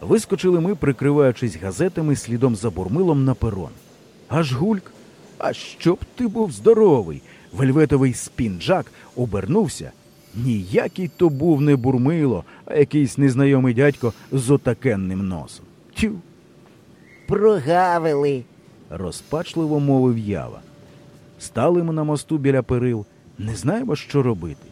Вискочили ми, прикриваючись газетами слідом за бурмилом на перон. Аж гульк. А щоб ти був здоровий. Вельветовий спінджак обернувся. Ніякий то був не бурмило, а якийсь незнайомий дядько з отакенним носом. Тю, Прогавили. розпачливо мовив ява. Стали ми на мосту біля перил, не знаємо, що робити.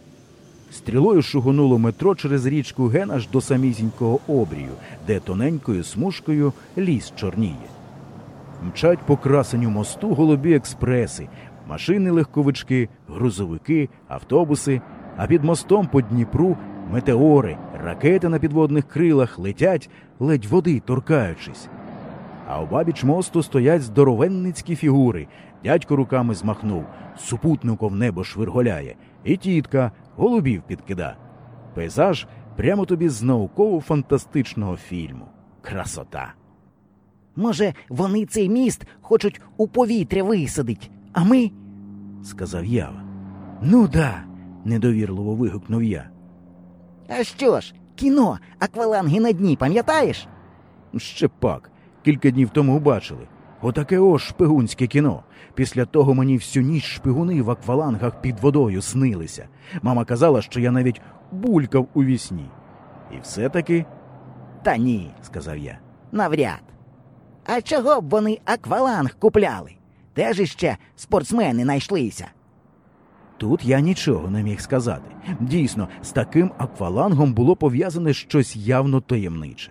Стрілою шугонуло метро через річку Ген аж до самісінького обрію, де тоненькою смужкою ліс чорніє. Мчать по красенню мосту голубі експреси, машини легковички, грузовики, автобуси, а під мостом по Дніпру метеори, ракети на підводних крилах летять, ледь води торкаючись. А обабіч мосту стоять здоровенницькі фігури. Дядько руками змахнув, супутником небо швирголяє, і тітка голубів підкида. Пейзаж прямо тобі з науково-фантастичного фільму. Красота. Може, вони цей міст хочуть у повітря висадить, а ми. сказав Ява. Ну да, недовірливо вигукнув я. А що ж, кіно, акваланги на дні, пам'ятаєш? Ще пак, кілька днів тому бачили. Отаке ось шпигунське кіно. Після того мені всю ніч шпигуни в аквалангах під водою снилися. Мама казала, що я навіть булькав у вісні. І все-таки, Та ні, сказав я, навряд. А чого б вони акваланг купляли? Теж іще спортсмени знайшлися. тут я нічого не міг сказати. Дійсно, з таким аквалангом було пов'язане щось явно таємниче.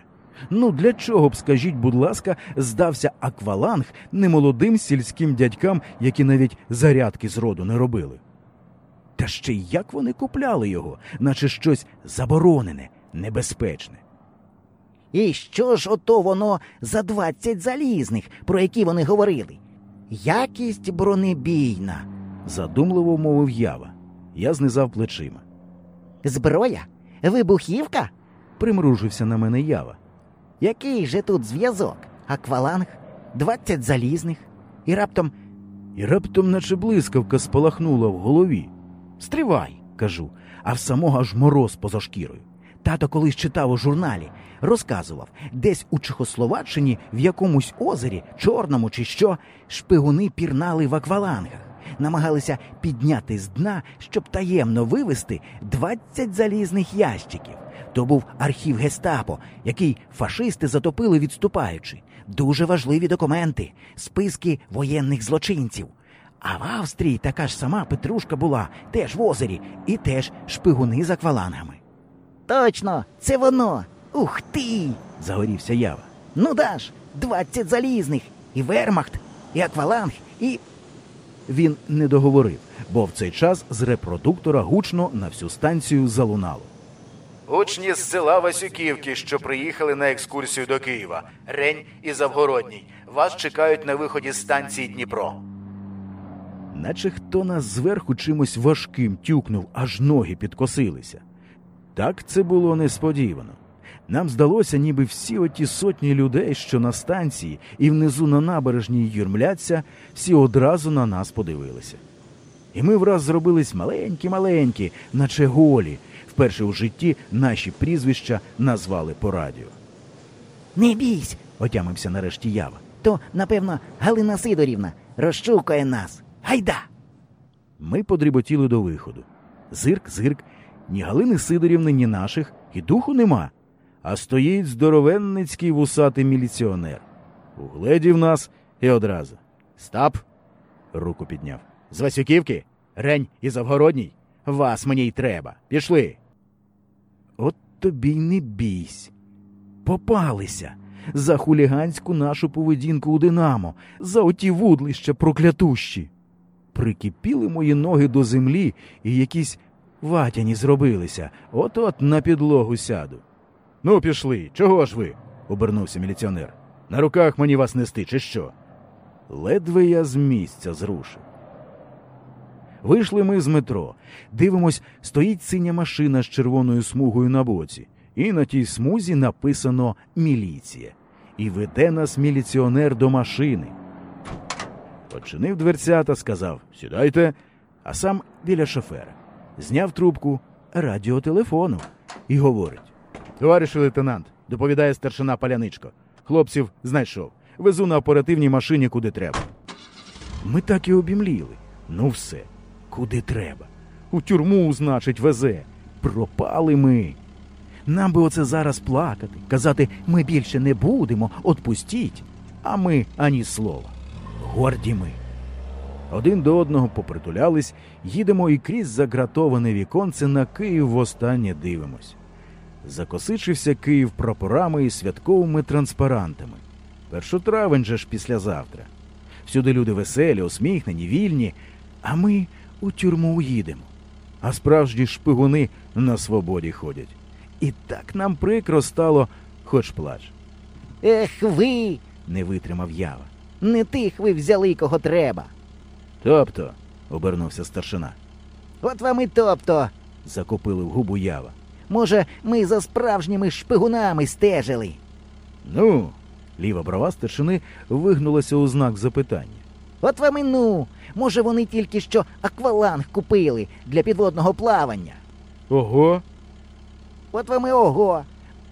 Ну для чого б, скажіть, будь ласка, здався акваланг немолодим сільським дядькам, які навіть зарядки з роду не робили? Та ще й як вони купляли його, наче щось заборонене, небезпечне. І що ж ото воно за двадцять залізних, про які вони говорили? Якість бронебійна, Задумливо мовив ява. Я знизав плечима. зброя, вибухівка? Примружився на мене ява. Який же тут зв'язок? Акваланг, двадцять залізних, і раптом І раптом, наче блискавка, спалахнула в голові. Стривай, кажу, а в самого аж мороз поза шкірою. Тато колись читав у журналі, розказував, десь у Чехословаччині в якомусь озері, чорному чи що, шпигуни пірнали в аквалангах, намагалися підняти з дна, щоб таємно вивезти 20 залізних ящиків. То був архів гестапо, який фашисти затопили відступаючи. Дуже важливі документи, списки воєнних злочинців. А в Австрії така ж сама Петрушка була, теж в озері, і теж шпигуни з аквалангами. точно, це воно. Ух ти! Загорівся ява. Ну даш, двадцять залізних, і вермахт, і акваланг, і. Він не договорив, бо в цей час з репродуктора гучно на всю станцію залунало. Учні з села Васюківки, що приїхали на екскурсію до Києва. Рень і Завгородній. Вас чекають на виході з станції Дніпро. Наче хто нас зверху чимось важким тюкнув, аж ноги підкосилися. Так це було несподівано. Нам здалося, ніби всі оті сотні людей, що на станції і внизу на набережній юрмляться, всі одразу на нас подивилися. І ми враз зробились маленькі-маленькі, наче голі. Вперше у житті наші прізвища назвали по радіо. Не бійсь, Отямився нарешті ява. то, напевно, Галина Сидорівна розшукає нас. Гайда! Ми подріботіли до виходу. Зирк, зирк, ні Галини Сидорівни, ні наших, і духу нема. А стоїть здоровенницький вусатий міліціонер. Угледів нас і одразу. Стап. Руку підняв. З Васюківки? Рень і Завгородній? Вас мені й треба. Пішли. От тобі й не бійсь. Попалися за хуліганську нашу поведінку у Динамо, за оті вудлища проклятущі. Прикипіли мої ноги до землі і якісь ватяні зробилися. От-от на підлогу сяду. Ну, пішли, чого ж ви? обернувся міліціонер. На руках мені вас нести, чи що? Ледве я з місця зрушив. Вийшли ми з метро. Дивимось, стоїть синя машина з червоною смугою на боці, і на тій смузі написано Міліція. І веде нас міліціонер до машини. Починив дверцята, сказав Сідайте, а сам біля шофера. Зняв трубку радіотелефону і говорить: Товариш лейтенант, доповідає старшина Паляничко. Хлопців знайшов. Везу на оперативній машині куди треба. Ми так і обімліли. Ну все, куди треба. У тюрму, значить, везе. Пропали ми. Нам би оце зараз плакати, казати ми більше не будемо, отпустіть. А ми ані слова. Горді ми. Один до одного попритулялись, їдемо і крізь загратоване віконце на Київ востаннє дивимось. Закосичився Київ прапорами і святковими транспарантами. Першотравень же ж післязавтра. Всюди люди веселі, усміхнені, вільні, а ми у тюрму їдемо. А справжні шпигуни на свободі ходять. І так нам прикро стало, хоч плач. Ех ви, Не витримав ява. не тих ви взяли, кого треба. Тобто, обернувся старшина, От вам і тобто. закопили в губу ява. Може, ми за справжніми шпигунами стежили. Ну, ліва брова старшини вигнулася у знак запитання. От вам і ну. Може, вони тільки що акваланг купили для підводного плавання. Ого, От вам і ого.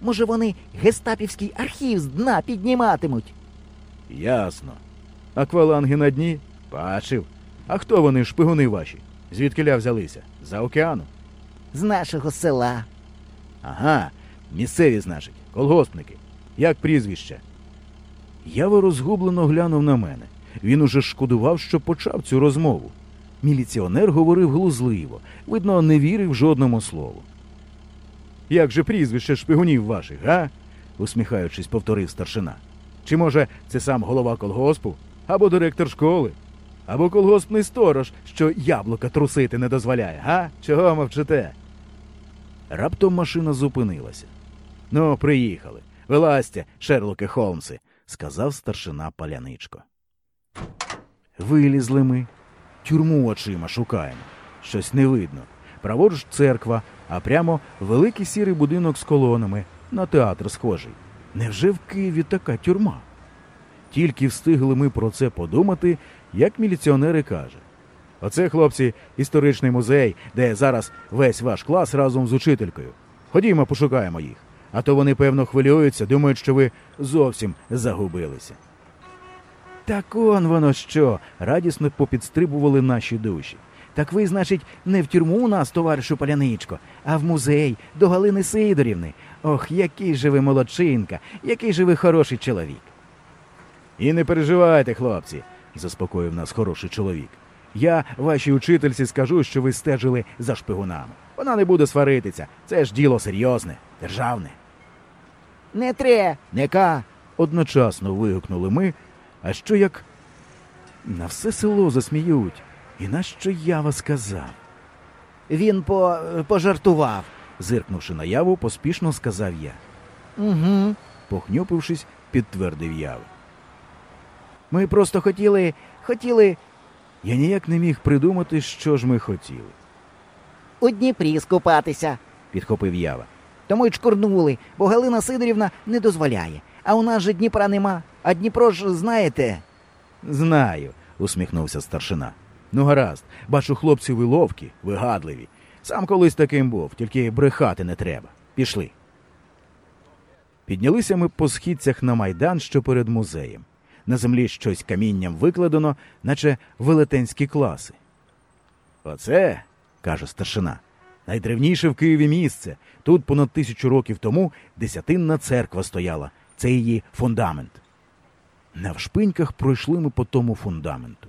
Може, вони гестапівський архів з дна підніматимуть. ясно. Акваланги на дні? Бачив. А хто вони, шпигуни ваші? Звідкиля взялися? За океану? З нашого села. Ага, місцеві, значить, колгоспники. Як прізвище? Ява розгублено глянув на мене. Він уже шкодував, що почав цю розмову. Міліціонер говорив глузливо, видно, не вірив жодному слову. Як же прізвище шпигунів ваших, га? усміхаючись, повторив старшина. Чи може це сам голова колгоспу, або директор школи, або колгоспний сторож, що яблука трусити не дозволяє, га? Чого мовчите? Раптом машина зупинилася. Ну, приїхали. Вилазьте, Шерлоке Холмси, сказав старшина Паляничко. Вилізли ми. Тюрму очима шукаємо. Щось не видно. Праворуч церква, а прямо великий сірий будинок з колонами. На театр схожий. Невже в Києві така тюрма? Тільки встигли ми про це подумати, як міліціонери каже. Оце, хлопці, історичний музей, де зараз весь ваш клас разом з учителькою. Ходімо, пошукаємо їх. А то вони, певно, хвилюються, думають, що ви зовсім загубилися. Так он воно що. радісно попідстрибували наші душі. Так ви, значить, не в тюрму у нас, товаришу Паляничко, а в музей до Галини Сидорівни. Ох, який же ви молодчинка, який же ви хороший чоловік. І не переживайте, хлопці, заспокоїв нас хороший чоловік. Я вашій учительці скажу, що ви стежили за шпигунами. Вона не буде сваритися. Це ж діло серйозне, державне. Не тре, не ка. Одночасно вигукнули ми, а що як на все село засміють. І нащо ява сказав? Він по... пожартував. Зиркнувши на яву, поспішно сказав я. Угу. Похнюпившись, підтвердив ява. Ми просто хотіли. хотіли Я ніяк не міг придумати, що ж ми хотіли, у Дніпрі скупатися. підхопив ява. Тому й чкурнули, бо Галина Сидорівна не дозволяє. А у нас же Дніпра нема. А Дніпро ж, знаєте. Знаю, усміхнувся старшина. Ну, гаразд, бачу, хлопці ви ловкі, вигадливі. Сам колись таким був, тільки брехати не треба. Пішли. Піднялися ми по східцях на майдан, що перед музеєм. На землі щось камінням викладено, наче велетенські класи. Оце, каже старшина, найдревніше в Києві місце. Тут понад тисячу років тому десятинна церква стояла. Це її фундамент. Навшпиньках пройшли ми по тому фундаменту.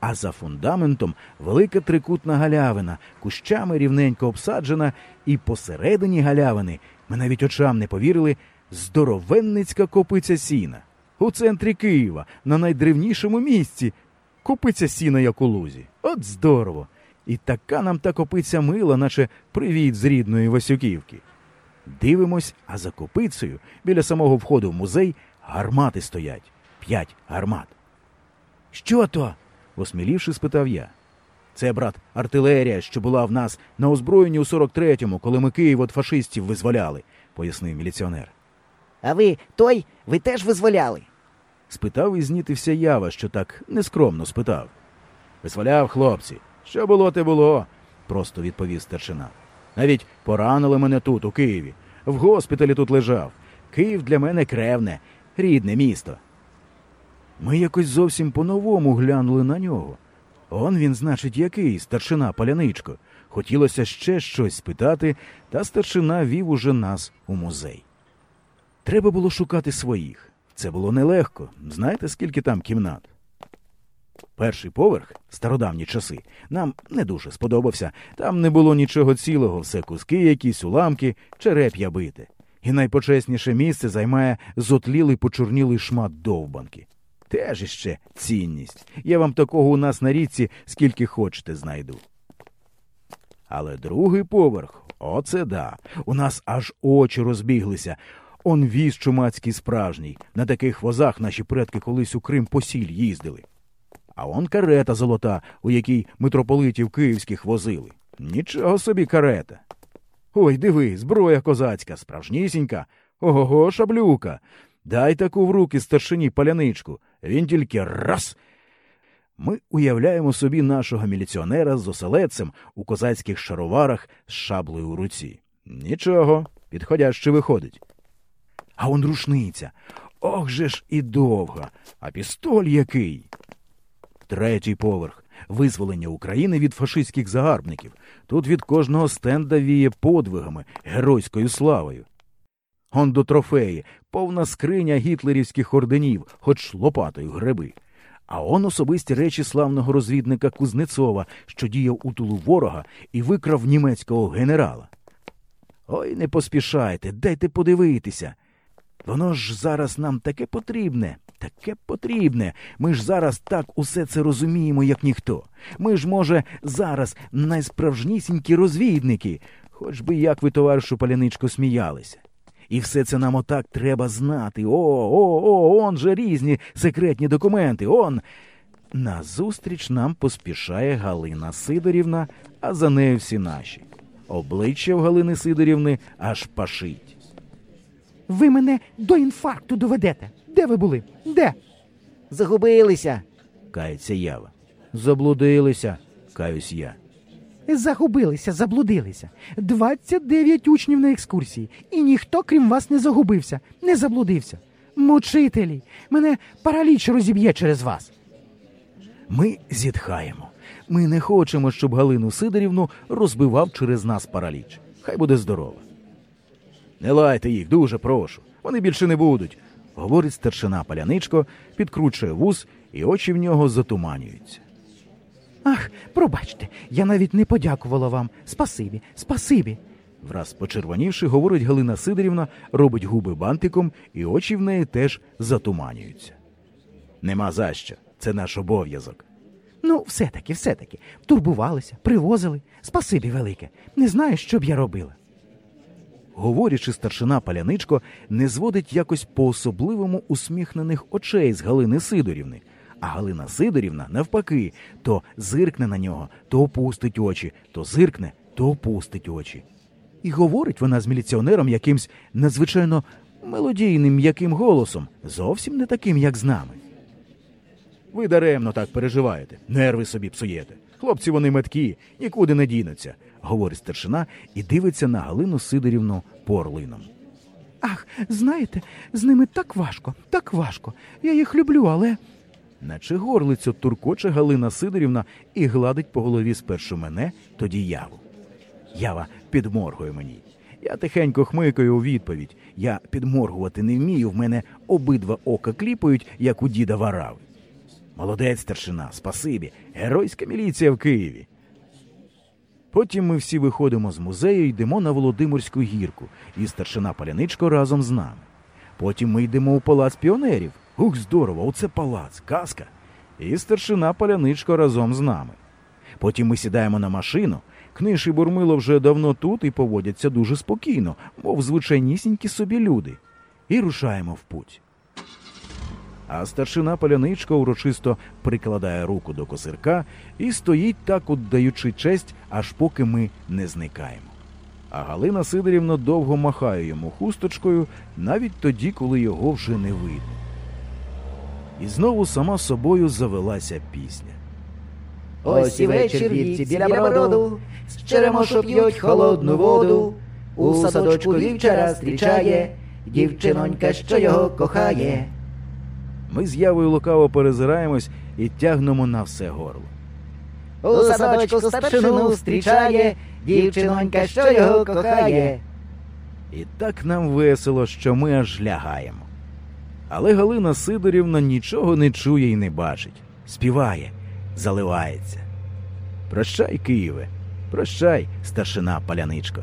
А за фундаментом велика трикутна галявина, кущами рівненько обсаджена, і посередині галявини ми навіть очам не повірили здоровенницька копиця сіна. У центрі Києва, на найдревнішому місці. Копиця сіна, як у лузі. От здорово! І така нам та копиця мила, наче привіт з рідної Васюківки. Дивимось, а за копицею, біля самого входу в музей, гармати стоять. П'ять гармат. Що то? осмілівши, спитав я. Це, брат, артилерія, що була в нас на озброєнні у 43-му, коли ми Київ від фашистів визволяли, пояснив міліціонер. А ви той, ви теж визволяли. Спитав і знітився ява, що так нескромно спитав. Визволяв хлопці. Що було, те було, просто відповів старшина. Навіть поранили мене тут, у Києві. В госпіталі тут лежав. Київ для мене кревне, рідне місто. Ми якось зовсім по-новому глянули на нього. Он він, значить, який, старшина паляничко. Хотілося ще щось спитати, та старшина вів уже нас у музей. Треба було шукати своїх. Це було нелегко. Знаєте, скільки там кімнат? Перший поверх, стародавні часи, нам не дуже сподобався. Там не було нічого цілого, все куски, якісь уламки, череп'я бите. І найпочесніше місце займає зотлілий почорнілий шмат довбанки. Теж іще цінність. Я вам такого у нас на річці скільки хочете знайду. Але другий поверх, оце да. У нас аж очі розбіглися. Он віз чумацький справжній. На таких возах наші предки колись у Крим по сіль їздили. А он карета золота, у якій митрополитів київських возили. Нічого собі карета. Ой, диви, зброя козацька, справжнісінька. Ого, шаблюка. Дай таку в руки старшині паляничку. Він тільки раз. Ми уявляємо собі нашого міліціонера з оселедцем у козацьких шароварах з шаблею у руці. Нічого, підходяще виходить. А он рушниця. Ох же ж і довга, а пістоль який. Третій поверх. Визволення України від фашистських загарбників. Тут від кожного стенда віє подвигами, геройською славою. Он до трофеї, повна скриня гітлерівських орденів, хоч лопатою греби. А он особисті речі славного розвідника Кузнецова, що діяв у тулу ворога і викрав німецького генерала. Ой, не поспішайте, дайте подивитися. Воно ж зараз нам таке потрібне, таке потрібне. Ми ж зараз так усе це розуміємо, як ніхто. Ми ж, може, зараз найсправжнісінькі розвідники, хоч би як ви, товаришу Паляничко, сміялися. І все це нам отак треба знати. О, о, о, он же різні секретні документи. Он. Назустріч нам поспішає Галина Сидорівна, а за нею всі наші. Обличчя в Галини Сидорівни аж пашить. Ви мене до інфаркту доведете. Де ви були? Де? Загубилися. кається ява. Заблудилися, каюсь я. Загубилися, заблудилися. 29 учнів на екскурсії, і ніхто, крім вас, не загубився, не заблудився. Мучителі, мене параліч розіб'є через вас. Ми зітхаємо. Ми не хочемо, щоб Галину Сидорівну розбивав через нас параліч. Хай буде здорова. Не лайте їх, дуже прошу. Вони більше не будуть, говорить старшина паляничко, підкручує вус, і очі в нього затуманюються. Ах, пробачте, я навіть не подякувала вам. Спасибі, спасибі. Враз почервонівши, говорить Галина Сидорівна, робить губи бантиком, і очі в неї теж затуманюються. Нема за що. Це наш обов'язок. Ну, все-таки, все-таки. Турбувалися, привозили. Спасибі велике. Не знаю, що б я робила. Говорячи, старшина паляничко не зводить якось по-особливому усміхнених очей з Галини Сидорівни. А Галина Сидорівна, навпаки, то зиркне на нього, то опустить очі, то зиркне, то опустить очі. І говорить вона з міліціонером якимсь надзвичайно мелодійним м'яким голосом, зовсім не таким, як з нами. Ви даремно так переживаєте, нерви собі псуєте. Хлопці вони меткі, нікуди не дінуться, говорить старшина і дивиться на Галину Сидорівну порлином. Ах, знаєте, з ними так важко, так важко. Я їх люблю, але. Наче горлицю туркоче Галина Сидорівна і гладить по голові спершу мене, тоді яву. Ява підморгує мені. Я тихенько хмикаю у відповідь. Я підморгувати не вмію, в мене обидва ока кліпають, як у діда варави. Молодець старшина, спасибі, геройська міліція в Києві. Потім ми всі виходимо з музею йдемо на Володимирську гірку, і старшина Паляничко разом з нами. Потім ми йдемо у палац піонерів. Ух, здорово, оце палац, казка. І старшина Паляничко разом з нами. Потім ми сідаємо на машину. Книж і Бурмило вже давно тут і поводяться дуже спокійно, мов звичайнісінькі собі люди. І рушаємо в путь. А старшина Паляничко урочисто прикладає руку до косирка і стоїть так, отдаючи честь, аж поки ми не зникаємо. А Галина Сидорівна довго махає йому хусточкою, навіть тоді, коли його вже не видно. І знову сама собою завелася пісня. Ось і вечір вівці біля броду, з черемошу п'ють холодну воду, у садочку вівчара зустрічає, дівчинонька, що його кохає. Ми з явою лукаво перезираємось і тягнемо на все горло. У садочку старшину зустрічає, дівчинонька, що його кохає. І так нам весело, що ми аж лягаємо. Але Галина Сидорівна нічого не чує і не бачить. Співає, заливається. Прощай, Києве, прощай, старшина паляничко.